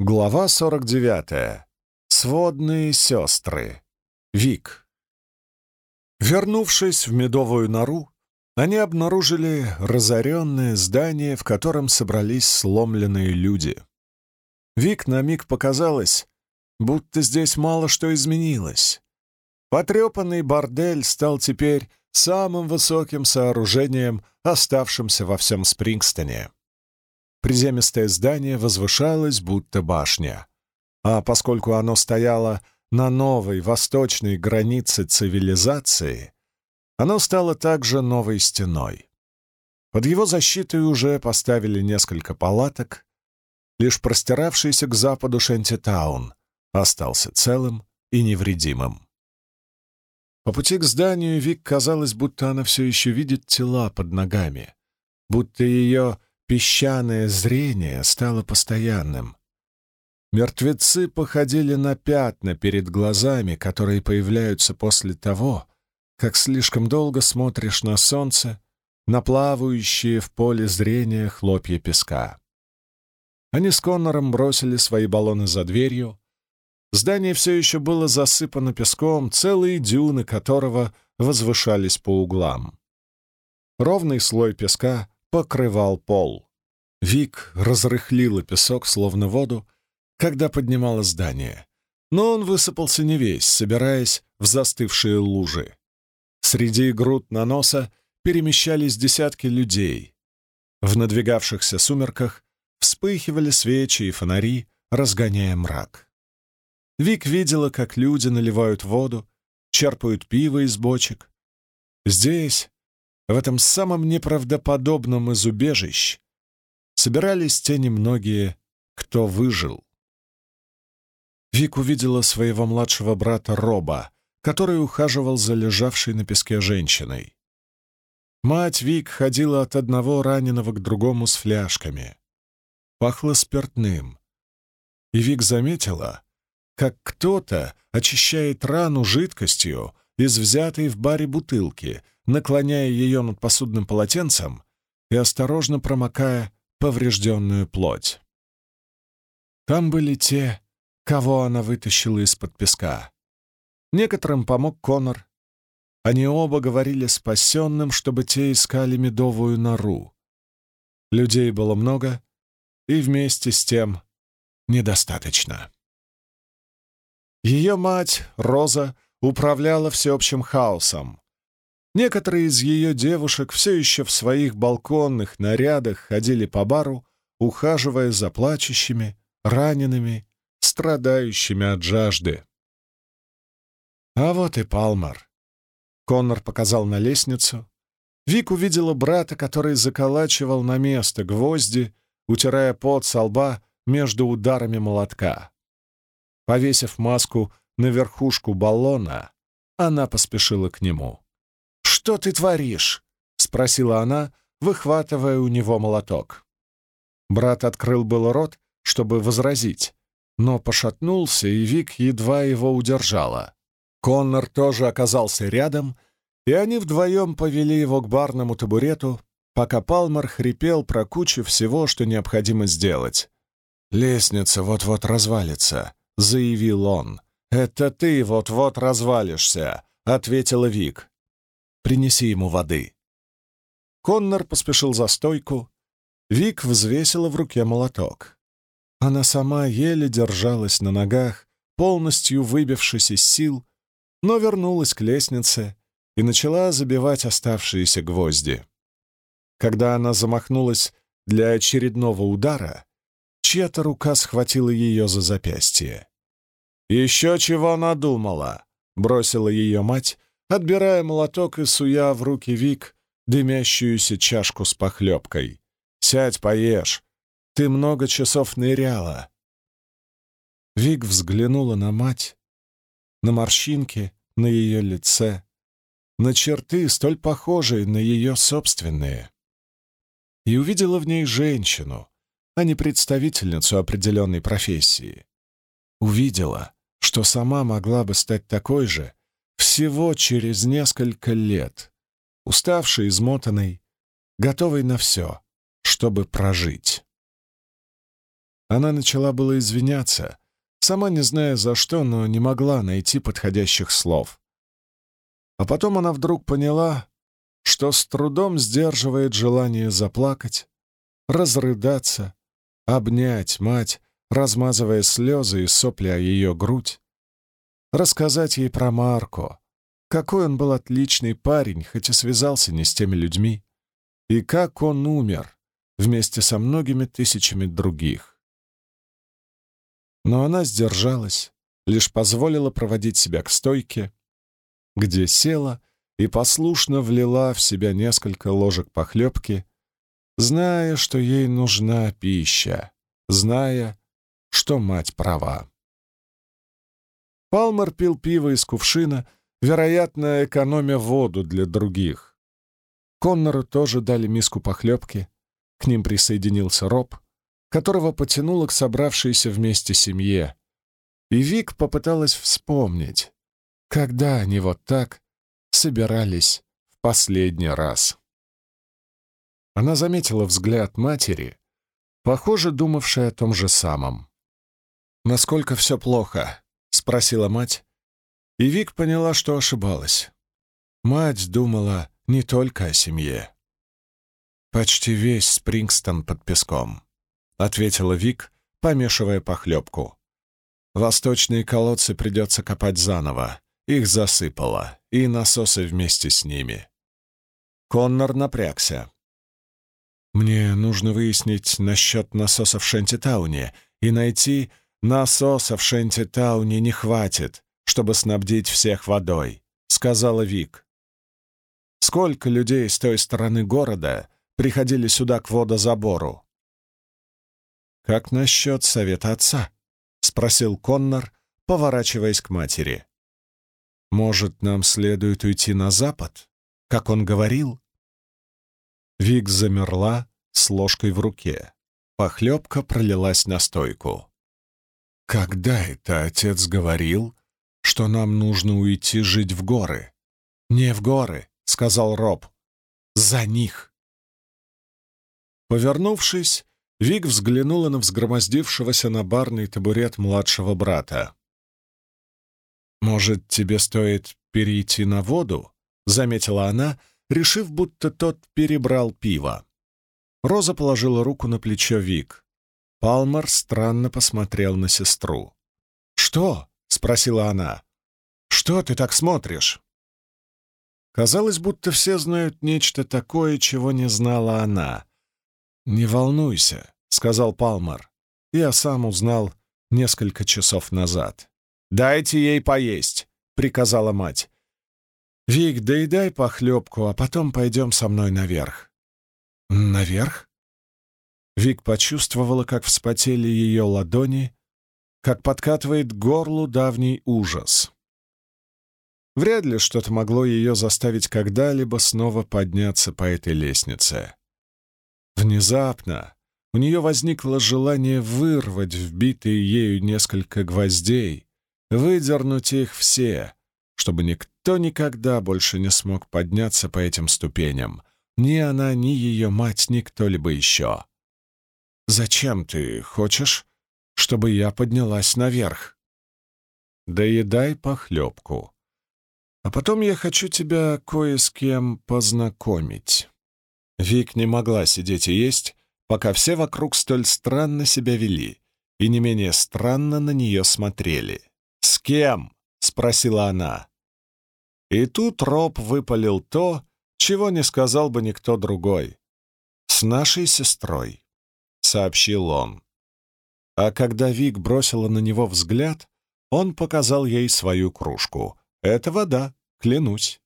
Глава 49. Сводные сестры. Вик. Вернувшись в медовую нору, они обнаружили разоренное здание, в котором собрались сломленные люди. Вик на миг показалось, будто здесь мало что изменилось. Потрепанный бордель стал теперь самым высоким сооружением, оставшимся во всем Спрингстоне. Приземистое здание возвышалось, будто башня. А поскольку оно стояло на новой восточной границе цивилизации, оно стало также новой стеной. Под его защитой уже поставили несколько палаток, лишь простиравшийся к западу Шентитаун остался целым и невредимым. По пути к зданию Вик казалось, будто она все еще видит тела под ногами, будто ее песчаное зрение стало постоянным. Мертвецы походили на пятна перед глазами, которые появляются после того, как слишком долго смотришь на солнце, на плавающие в поле зрения хлопья песка. Они с Коннором бросили свои баллоны за дверью. Здание все еще было засыпано песком, целые дюны которого возвышались по углам. Ровный слой песка покрывал пол. Вик разрыхлила песок, словно воду, когда поднимала здание, но он высыпался не весь, собираясь в застывшие лужи. Среди груд наноса перемещались десятки людей. В надвигавшихся сумерках вспыхивали свечи и фонари, разгоняя мрак. Вик видела, как люди наливают воду, черпают пиво из бочек. Здесь, в этом самом неправдоподобном из убежищ, собирались те немногие, кто выжил. Вик увидела своего младшего брата Роба, который ухаживал за лежавшей на песке женщиной. Мать Вик ходила от одного раненого к другому с фляжками. Пахло спиртным. И Вик заметила, как кто-то очищает рану жидкостью из взятой в баре бутылки, наклоняя ее над посудным полотенцем и осторожно промокая поврежденную плоть. Там были те, кого она вытащила из-под песка. Некоторым помог Конор. Они оба говорили спасенным, чтобы те искали медовую нору. Людей было много, и вместе с тем недостаточно. Ее мать, Роза, управляла всеобщим хаосом. Некоторые из ее девушек все еще в своих балконных нарядах ходили по бару, ухаживая за плачущими, ранеными, страдающими от жажды. А вот и Палмар. Коннор показал на лестницу. Вик увидела брата, который заколачивал на место гвозди, утирая пот со лба между ударами молотка. Повесив маску на верхушку баллона, она поспешила к нему. «Что ты творишь?» — спросила она, выхватывая у него молоток. Брат открыл был рот, чтобы возразить, но пошатнулся, и Вик едва его удержала. Коннор тоже оказался рядом, и они вдвоем повели его к барному табурету, пока Палмер хрипел про кучу всего, что необходимо сделать. «Лестница вот-вот развалится», — заявил он. «Это ты вот-вот развалишься», — ответила Вик. «Принеси ему воды». Коннор поспешил за стойку. Вик взвесила в руке молоток. Она сама еле держалась на ногах, полностью выбившись из сил, но вернулась к лестнице и начала забивать оставшиеся гвозди. Когда она замахнулась для очередного удара, чья-то рука схватила ее за запястье. «Еще чего надумала!» — бросила ее мать, отбирая молоток и суя в руки Вик дымящуюся чашку с похлебкой. «Сядь, поешь. Ты много часов ныряла». Вик взглянула на мать, на морщинки на ее лице, на черты, столь похожие на ее собственные. И увидела в ней женщину, а не представительницу определенной профессии. Увидела, что сама могла бы стать такой же всего через несколько лет, уставшей, измотанной, готовой на все, чтобы прожить. Она начала было извиняться, сама не зная за что, но не могла найти подходящих слов. А потом она вдруг поняла, что с трудом сдерживает желание заплакать, разрыдаться, обнять мать, размазывая слезы и сопли о ее грудь, рассказать ей про Марко, какой он был отличный парень, хоть и связался не с теми людьми, и как он умер вместе со многими тысячами других. Но она сдержалась, лишь позволила проводить себя к стойке, где села и послушно влила в себя несколько ложек похлебки, зная, что ей нужна пища, зная, что мать права. Палмер пил пиво из кувшина, вероятно, экономя воду для других. Коннору тоже дали миску похлебки, к ним присоединился Роб, которого потянуло к собравшейся вместе семье. И Вик попыталась вспомнить, когда они вот так собирались в последний раз. Она заметила взгляд матери, похоже, думавшей о том же самом. «Насколько все плохо?» — спросила мать, и Вик поняла, что ошибалась. Мать думала не только о семье. «Почти весь Спрингстон под песком», — ответила Вик, помешивая похлебку. «Восточные колодцы придется копать заново. Их засыпало, и насосы вместе с ними». Коннор напрягся. «Мне нужно выяснить насчет насосов в Шентитауне и найти насосов в Шентитауне не хватит, чтобы снабдить всех водой», — сказала Вик. «Сколько людей с той стороны города приходили сюда к водозабору. «Как насчет совета отца?» — спросил Коннор, поворачиваясь к матери. «Может, нам следует уйти на запад, как он говорил?» Вик замерла с ложкой в руке. Похлебка пролилась на стойку. «Когда это отец говорил, что нам нужно уйти жить в горы?» «Не в горы», — сказал Роб. «За них». Повернувшись, Вик взглянула на взгромоздившегося на барный табурет младшего брата. «Может, тебе стоит перейти на воду?» — заметила она, решив, будто тот перебрал пиво. Роза положила руку на плечо Вик. Палмер странно посмотрел на сестру. «Что?» — спросила она. «Что ты так смотришь?» Казалось, будто все знают нечто такое, чего не знала она. «Не волнуйся», — сказал Палмер. «Я сам узнал несколько часов назад». «Дайте ей поесть», — приказала мать. «Вик, доедай похлебку, а потом пойдем со мной наверх». «Наверх?» Вик почувствовала, как вспотели ее ладони, как подкатывает горлу давний ужас. Вряд ли что-то могло ее заставить когда-либо снова подняться по этой лестнице. Внезапно у нее возникло желание вырвать вбитые ею несколько гвоздей, выдернуть их все, чтобы никто никогда больше не смог подняться по этим ступеням. Ни она, ни ее мать, ни кто-либо еще. «Зачем ты хочешь, чтобы я поднялась наверх?» «Доедай похлебку. А потом я хочу тебя кое с кем познакомить». Вик не могла сидеть и есть, пока все вокруг столь странно себя вели и не менее странно на нее смотрели. «С кем?» — спросила она. И тут Роб выпалил то, чего не сказал бы никто другой. «С нашей сестрой», — сообщил он. А когда Вик бросила на него взгляд, он показал ей свою кружку. «Это вода, клянусь».